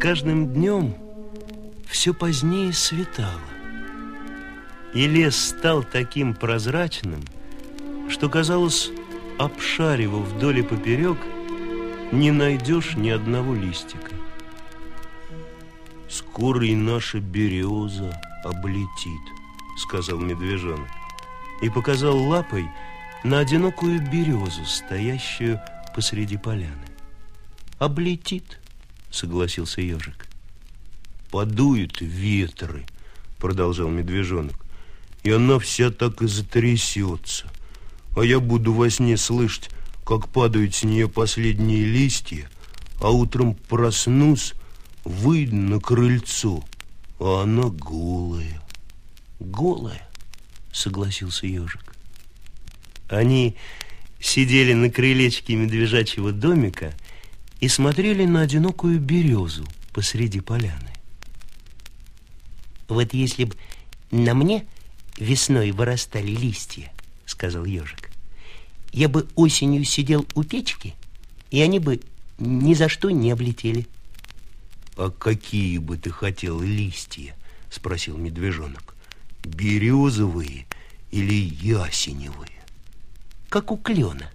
Каждым днем все позднее светало. И лес стал таким прозрачным, что казалось, обшаривав вдоль и поперек, не найдешь ни одного листика. Скоро и наша береза облетит, сказал медвежонок. И показал лапой на одинокую березу, стоящую посреди поляны. Облетит, согласился ежик. Подуют ветры, продолжал медвежонок, и она вся так и затрясется. А я буду во сне слышать, как падают с нее последние листья, а утром проснусь, выйду на крыльцо, а она голая. Голая, согласился ежик. Они сидели на крылечке медвежачьего домика и смотрели на одинокую березу посреди поляны. Вот если бы на мне весной вырастали листья, сказал ежик, я бы осенью сидел у печки, и они бы ни за что не облетели. А какие бы ты хотел листья? Спросил медвежонок. Березовые или ясеневые? Как у клена.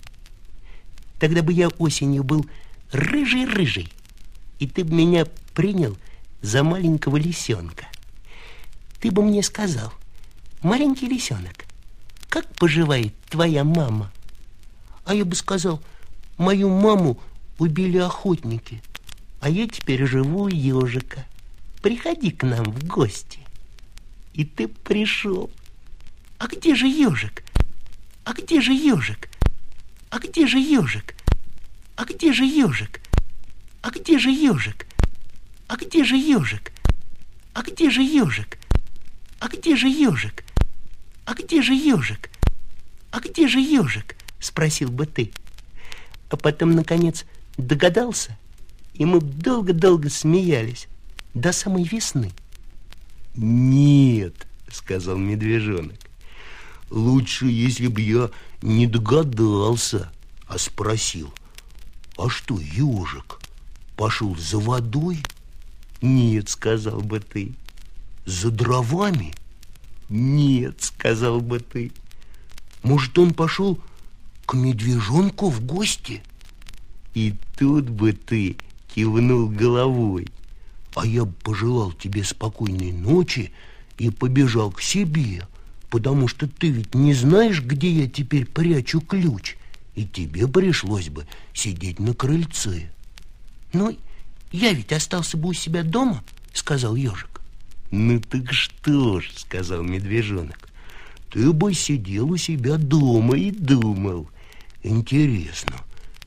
Тогда бы я осенью был рыжий-рыжий, и ты бы меня принял за маленького лисенка. Ты бы мне сказал, маленький лисенок, как поживает твоя мама? А я бы сказал, мою маму убили охотники, а я теперь живу у ежика. Приходи к нам в гости. И ты пришел. А где же ежик? А где же ежик? А где же ежик? А где же ежик? А где же ежик? А где же ежик? А где же ежик? А где же ежик? А где же ежик? А где же ежик? Спросил бы ты. А потом, наконец, догадался, и мы долго-долго смеялись до самой весны. Нет, сказал медвежонок. Лучше, если бы я не догадался, а спросил, а что, ежик, пошел за водой? Нет, сказал бы ты. За дровами? Нет, сказал бы ты. Может, он пошел к медвежонку в гости? И тут бы ты кивнул головой. А я бы пожелал тебе спокойной ночи и побежал к себе, потому что ты ведь не знаешь, где я теперь прячу ключ, и тебе пришлось бы сидеть на крыльце. Ну, я ведь остался бы у себя дома, сказал ежик. Ну так что ж, сказал медвежонок, ты бы сидел у себя дома и думал. Интересно,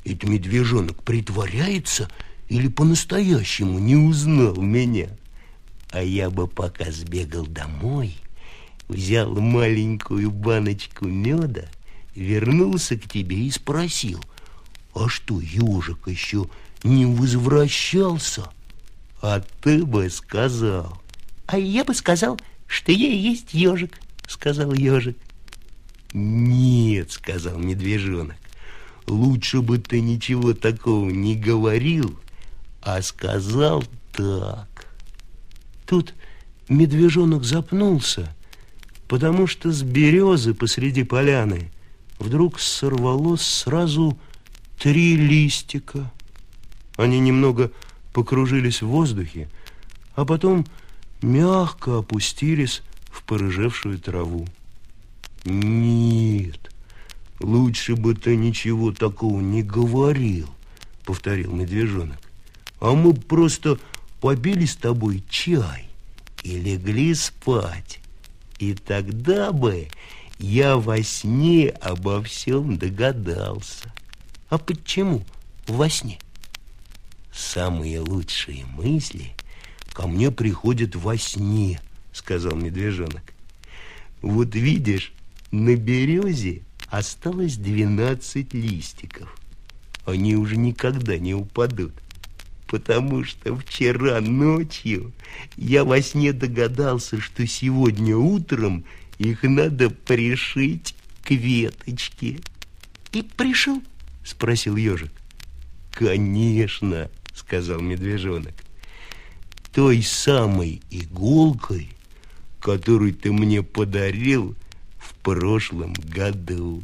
это медвежонок притворяется или по-настоящему не узнал меня? А я бы пока сбегал домой, взял маленькую баночку меда, вернулся к тебе и спросил, а что, ежик еще не возвращался? А ты бы сказал, а я бы сказал, что я и есть ежик, сказал ежик. Нет, сказал медвежонок. Лучше бы ты ничего такого не говорил, а сказал так. Тут медвежонок запнулся, потому что с березы посреди поляны вдруг сорвалось сразу три листика. Они немного покружились в воздухе, а потом мягко опустились в порыжевшую траву. Нет, лучше бы ты ничего такого не говорил, повторил медвежонок. А мы просто побили с тобой чай и легли спать. И тогда бы я во сне обо всем догадался. А почему во сне? Самые лучшие мысли ко мне приходят во сне, сказал медвежонок. Вот видишь, на березе осталось двенадцать листиков. Они уже никогда не упадут, потому что вчера ночью я во сне догадался, что сегодня утром их надо пришить к веточке. И пришел? Спросил ежик. Конечно, сказал медвежонок. той самой иголкой, которую ты мне подарил в прошлом году.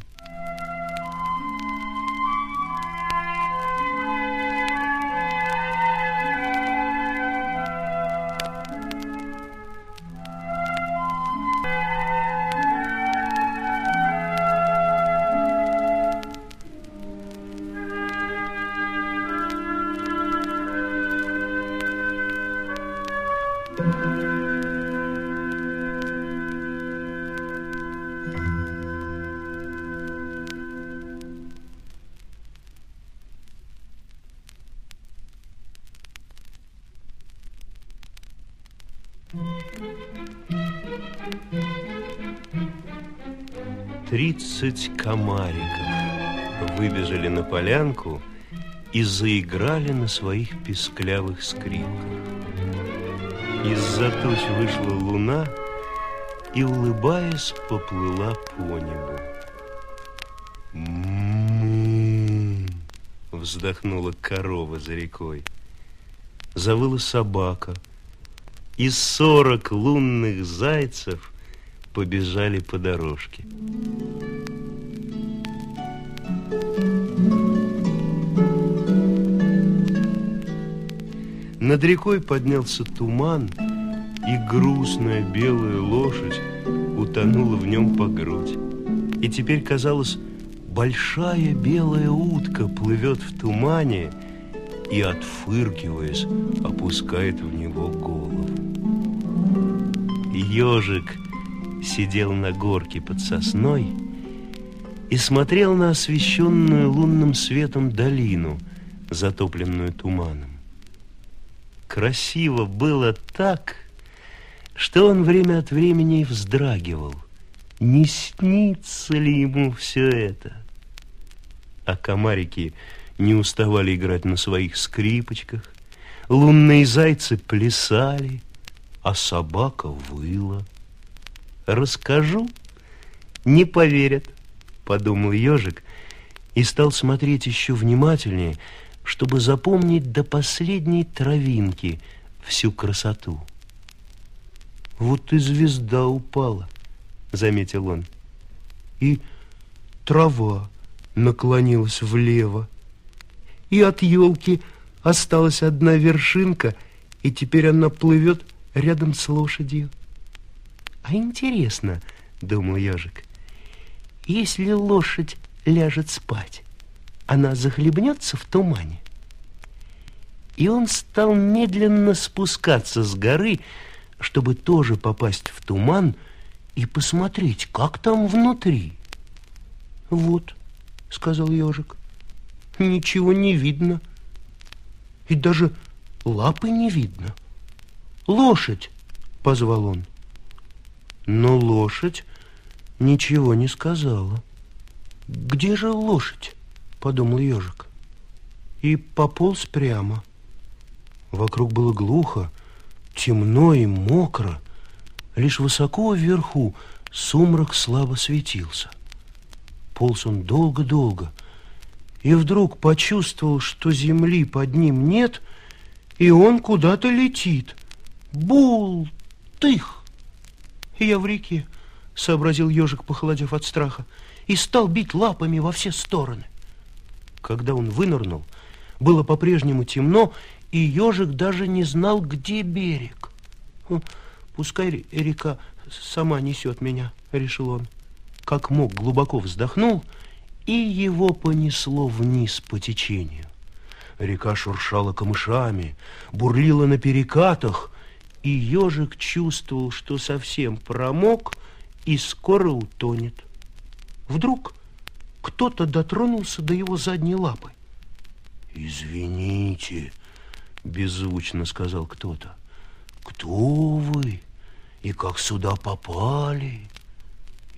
Тридцать комариков выбежали на полянку и заиграли на своих песклявых скрипках. Из-за туч вышла луна и, улыбаясь, поплыла по небу. вздохнула корова за рекой. Завыла собака, и сорок лунных зайцев побежали по дорожке. Над рекой поднялся туман, и грустная белая лошадь утонула в нем по грудь. И теперь, казалось, большая белая утка плывет в тумане и, отфыркиваясь, опускает в него голову. Ежик сидел на горке под сосной и смотрел на освещенную лунным светом долину, затопленную туманом красиво было так, что он время от времени вздрагивал. Не снится ли ему все это? А комарики не уставали играть на своих скрипочках, лунные зайцы плясали, а собака выла. Расскажу, не поверят, подумал ежик и стал смотреть еще внимательнее, чтобы запомнить до последней травинки всю красоту. Вот и звезда упала, заметил он. И трава наклонилась влево. И от елки осталась одна вершинка, и теперь она плывет рядом с лошадью. А интересно, думал ежик, если лошадь ляжет спать, она захлебнется в тумане. И он стал медленно спускаться с горы, чтобы тоже попасть в туман и посмотреть, как там внутри. «Вот», — сказал ежик, — «ничего не видно, и даже лапы не видно». «Лошадь!» — позвал он. Но лошадь ничего не сказала. «Где же лошадь?» подумал ежик, и пополз прямо. Вокруг было глухо, темно и мокро, лишь высоко вверху сумрак слабо светился. Полз он долго-долго, и вдруг почувствовал, что земли под ним нет, и он куда-то летит. Бул! Я в реке, сообразил ежик, похолодев от страха, и стал бить лапами во все стороны. Когда он вынырнул, было по-прежнему темно, и ежик даже не знал, где берег. «Пускай река сама несет меня», — решил он. Как мог, глубоко вздохнул, и его понесло вниз по течению. Река шуршала камышами, бурлила на перекатах, и ежик чувствовал, что совсем промок и скоро утонет. Вдруг кто-то дотронулся до его задней лапы. «Извините», — беззвучно сказал кто-то. «Кто вы и как сюда попали?»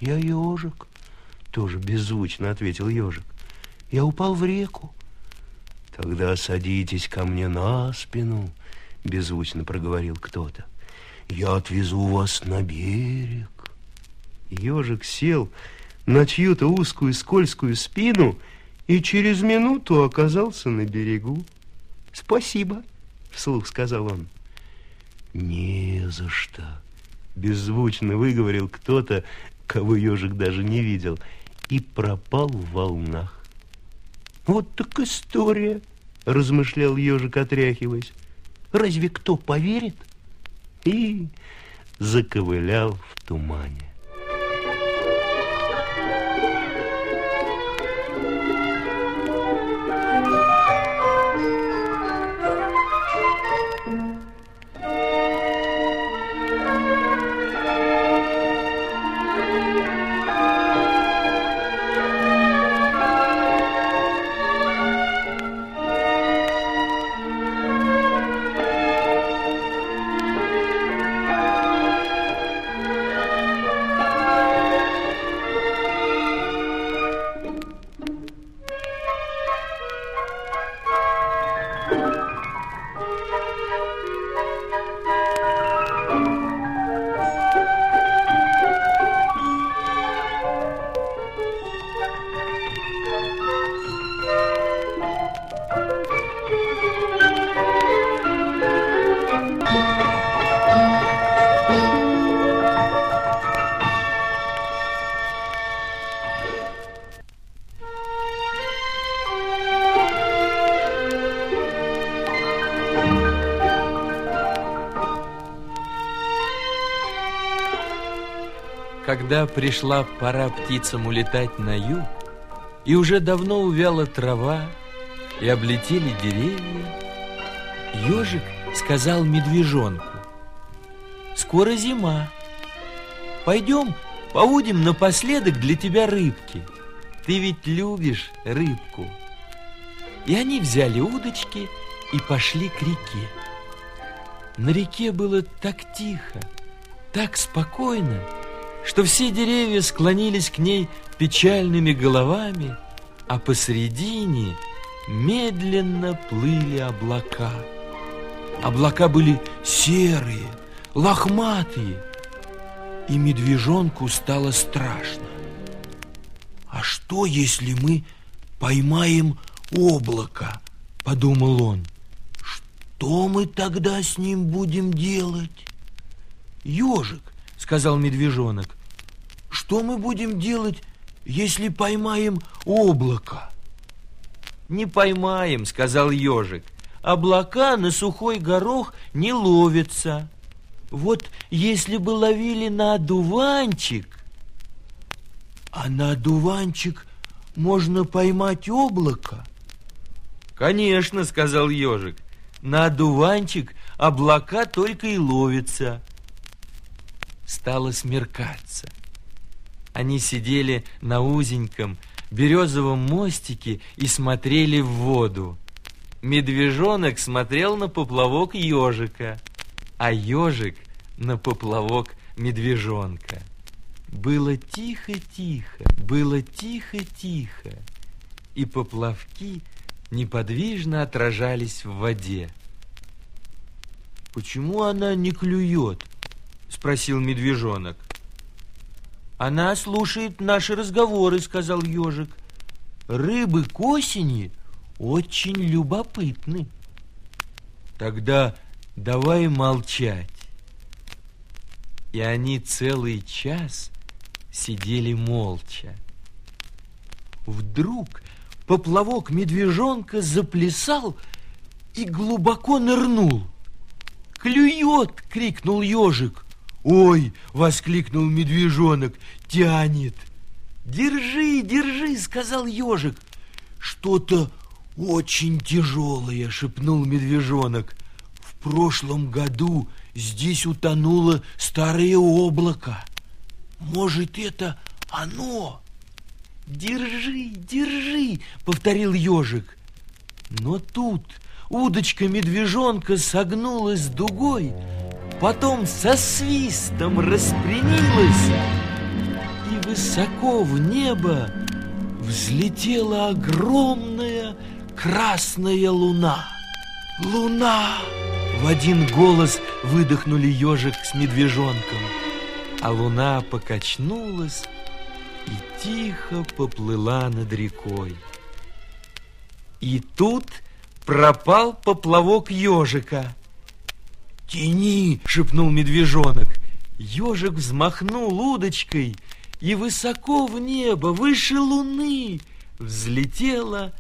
«Я ежик», — тоже беззвучно ответил ежик. «Я упал в реку». «Тогда садитесь ко мне на спину», — беззвучно проговорил кто-то. «Я отвезу вас на берег». Ежик сел на чью-то узкую скользкую спину и через минуту оказался на берегу. «Спасибо», — вслух сказал он. Не за что. Беззвучно выговорил кто-то, кого ежик даже не видел, и пропал в волнах. Вот так история, размышлял ежик, отряхиваясь. Разве кто поверит? И заковылял в тумане. Когда пришла пора птицам улетать на юг, И уже давно увяла трава, и облетели деревья, Ежик сказал медвежонку, Скоро зима, пойдем поудим напоследок для тебя рыбки. Ты ведь любишь рыбку. И они взяли удочки и пошли к реке. На реке было так тихо, так спокойно, что все деревья склонились к ней печальными головами, а посредине медленно плыли облака. Облака были серые, лохматые, и медвежонку стало страшно. «А что, если мы поймаем облако?» – подумал он. «Что мы тогда с ним будем делать?» «Ежик, — сказал медвежонок, что мы будем делать, если поймаем облако? Не поймаем, сказал ежик. Облака на сухой горох не ловятся. Вот если бы ловили на одуванчик, а на одуванчик можно поймать облако? Конечно, сказал ежик. На одуванчик облака только и ловятся. Стало смеркаться. Они сидели на узеньком березовом мостике и смотрели в воду. Медвежонок смотрел на поплавок ежика, а ежик на поплавок медвежонка. Было тихо-тихо, было тихо-тихо, и поплавки неподвижно отражались в воде. «Почему она не клюет?» – спросил медвежонок. Она слушает наши разговоры, сказал ежик. Рыбы к осени очень любопытны. Тогда давай молчать. И они целый час сидели молча. Вдруг поплавок медвежонка заплясал и глубоко нырнул. «Клюет!» — крикнул ежик. «Ой!» — воскликнул медвежонок. «Тянет!» «Держи, держи!» — сказал ежик. «Что-то очень тяжелое!» — шепнул медвежонок. «В прошлом году здесь утонуло старое облако. Может, это оно?» «Держи, держи!» — повторил ежик. Но тут удочка медвежонка согнулась дугой, потом со свистом распрямилась, и высоко в небо взлетела огромная красная луна. Луна! В один голос выдохнули ежик с медвежонком, а луна покачнулась и тихо поплыла над рекой. И тут пропал поплавок ежика – Тяни, шепнул медвежонок. Ежик взмахнул удочкой, и высоко в небо, выше луны, взлетела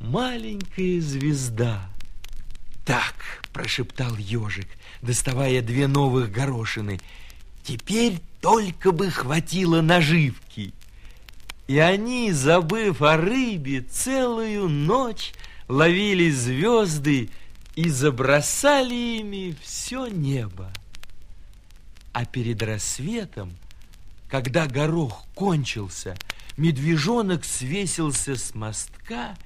маленькая звезда. Так, прошептал ежик, доставая две новых горошины, теперь только бы хватило наживки. И они, забыв о рыбе, целую ночь ловили звезды и забросали ими все небо. А перед рассветом, когда горох кончился, медвежонок свесился с мостка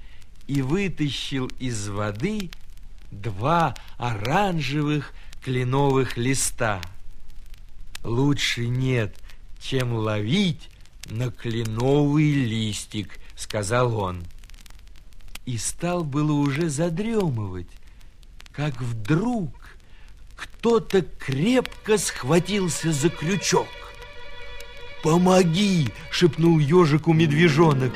и вытащил из воды два оранжевых кленовых листа. Лучше нет, чем ловить на кленовый листик, сказал он. И стал было уже задремывать, как вдруг кто-то крепко схватился за крючок. «Помоги!» — шепнул ежику медвежонок,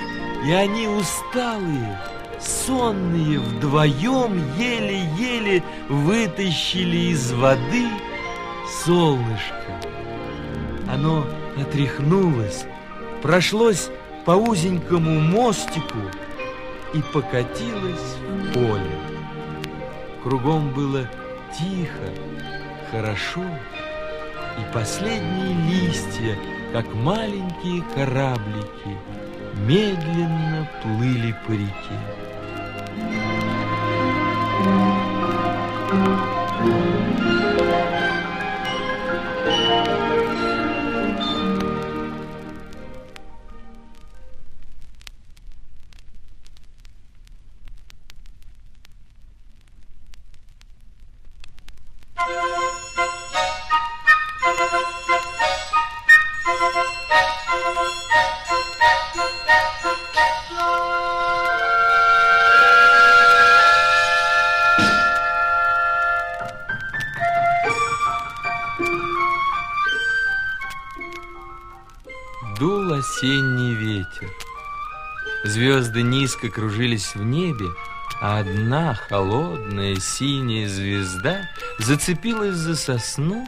и они усталые, сонные вдвоем еле-еле вытащили из воды солнышко. Оно отряхнулось, прошлось по узенькому мостику и покатилось в поле. Кругом было тихо, хорошо, и последние листья, как маленькие кораблики, медленно плыли по реке. Звезды низко кружились в небе, а одна холодная синяя звезда зацепилась за сосну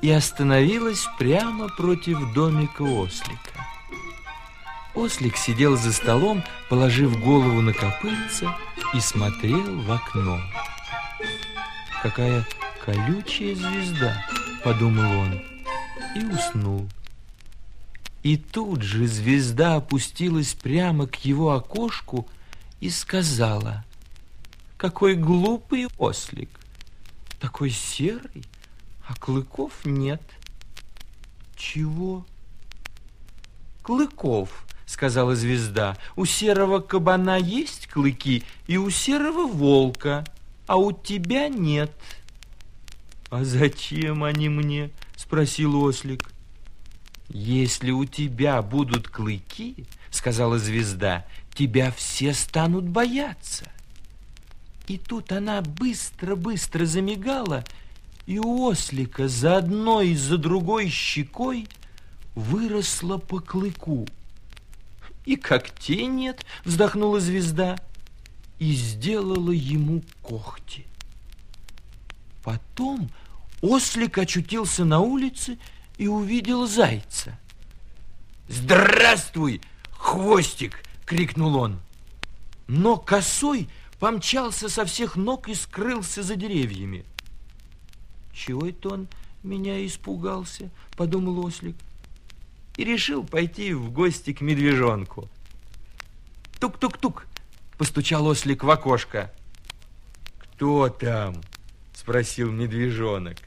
и остановилась прямо против домика ослика. Ослик сидел за столом, положив голову на копытце и смотрел в окно. «Какая колючая звезда!» — подумал он и уснул. И тут же звезда опустилась прямо к его окошку и сказала, «Какой глупый ослик! Такой серый, а клыков нет». «Чего?» «Клыков», — сказала звезда. «У серого кабана есть клыки, и у серого волка, а у тебя нет». «А зачем они мне?» — спросил ослик. «Если у тебя будут клыки, — сказала звезда, — тебя все станут бояться». И тут она быстро-быстро замигала, и у ослика за одной и за другой щекой выросла по клыку. «И когтей нет!» — вздохнула звезда и сделала ему когти. Потом ослик очутился на улице и увидел зайца. «Здравствуй, хвостик!» — крикнул он. Но косой помчался со всех ног и скрылся за деревьями. «Чего это он меня испугался?» — подумал ослик. И решил пойти в гости к медвежонку. «Тук-тук-тук!» — постучал ослик в окошко. «Кто там?» — спросил медвежонок.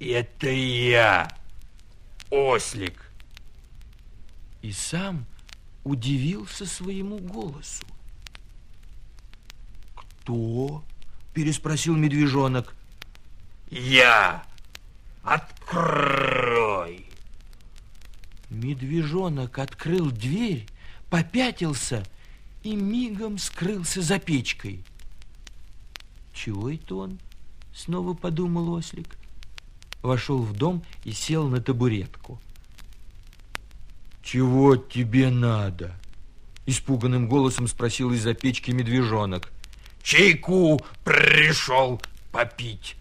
Это я, ослик. И сам удивился своему голосу. Кто? Переспросил медвежонок. Я. Открой. Медвежонок открыл дверь, попятился и мигом скрылся за печкой. Чего это он? Снова подумал ослик вошел в дом и сел на табуретку. «Чего тебе надо?» Испуганным голосом спросил из-за печки медвежонок. «Чайку пришел попить»,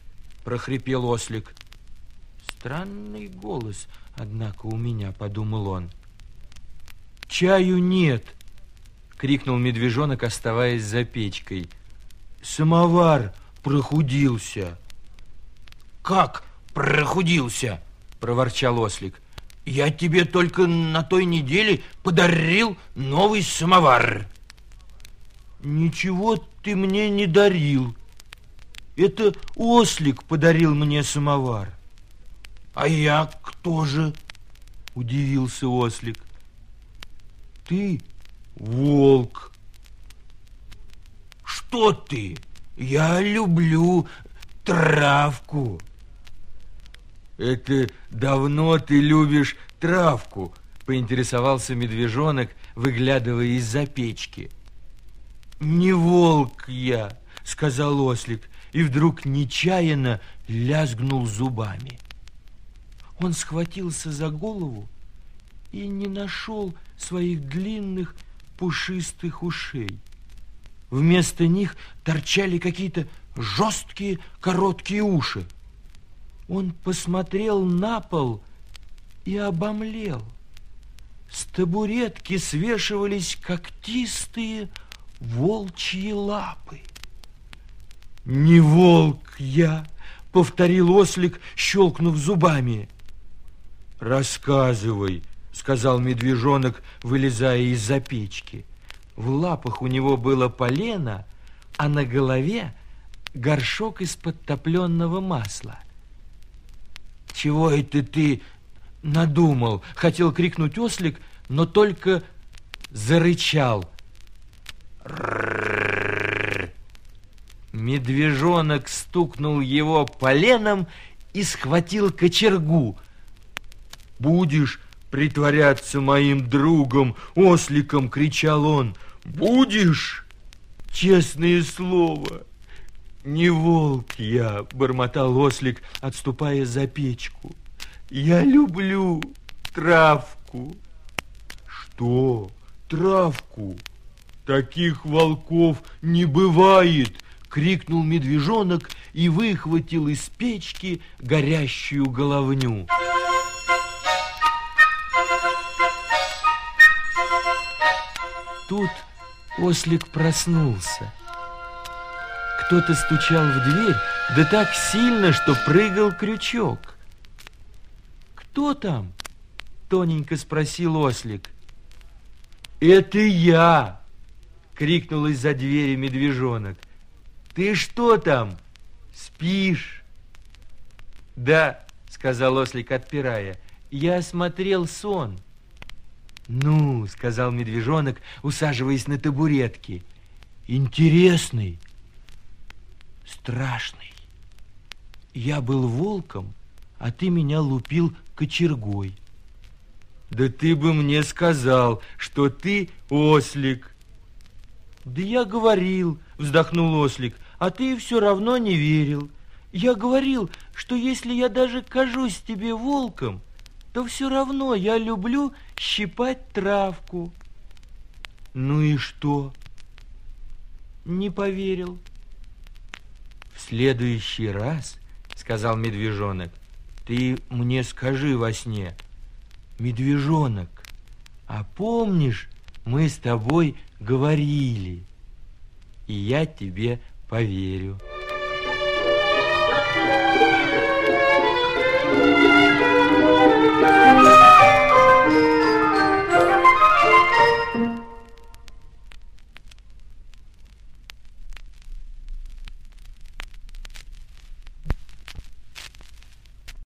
прохрипел ослик. Странный голос, однако, у меня, подумал он. Чаю нет, крикнул медвежонок, оставаясь за печкой. Самовар прохудился. Как прохудился? проворчал ослик. Я тебе только на той неделе подарил новый самовар. Ничего ты мне не дарил. Это ослик подарил мне самовар. А я кто же? Удивился ослик. Ты волк. Что ты? Я люблю травку. Это давно ты любишь травку, поинтересовался медвежонок, выглядывая из-за печки. Не волк я, сказал ослик, и вдруг нечаянно лязгнул зубами. Он схватился за голову и не нашел своих длинных пушистых ушей. Вместо них торчали какие-то жесткие короткие уши. Он посмотрел на пол и обомлел. С табуретки свешивались когтистые волчьи лапы. «Не волк я!» — повторил ослик, щелкнув зубами. «Рассказывай», — сказал медвежонок, вылезая из-за печки. В лапах у него было полено, а на голове горшок из подтопленного масла. «Чего это ты надумал?» — хотел крикнуть ослик, но только зарычал. Медвежонок стукнул его поленом и схватил кочергу. «Будешь притворяться моим другом, осликом!» — кричал он. «Будешь?» «Честное слово!» «Не волк я!» — бормотал ослик, отступая за печку. «Я люблю травку!» «Что? Травку? Таких волков не бывает!» — крикнул медвежонок и выхватил из печки горящую головню. Тут ослик проснулся. Кто-то стучал в дверь, да так сильно, что прыгал крючок. «Кто там?» — тоненько спросил ослик. «Это я!» — крикнул из-за двери медвежонок. «Ты что там, спишь?» «Да», — сказал ослик, отпирая, — «я смотрел сон». «Ну», — сказал медвежонок, усаживаясь на табуретке, — «интересный, страшный. Я был волком, а ты меня лупил кочергой». «Да ты бы мне сказал, что ты ослик». «Да я говорил», — вздохнул ослик, — «а ты все равно не верил. Я говорил, что если я даже кажусь тебе волком, то все равно я люблю щипать травку. Ну и что? Не поверил. В следующий раз, сказал медвежонок, ты мне скажи во сне, медвежонок, а помнишь, мы с тобой говорили, и я тебе поверю. Thank you.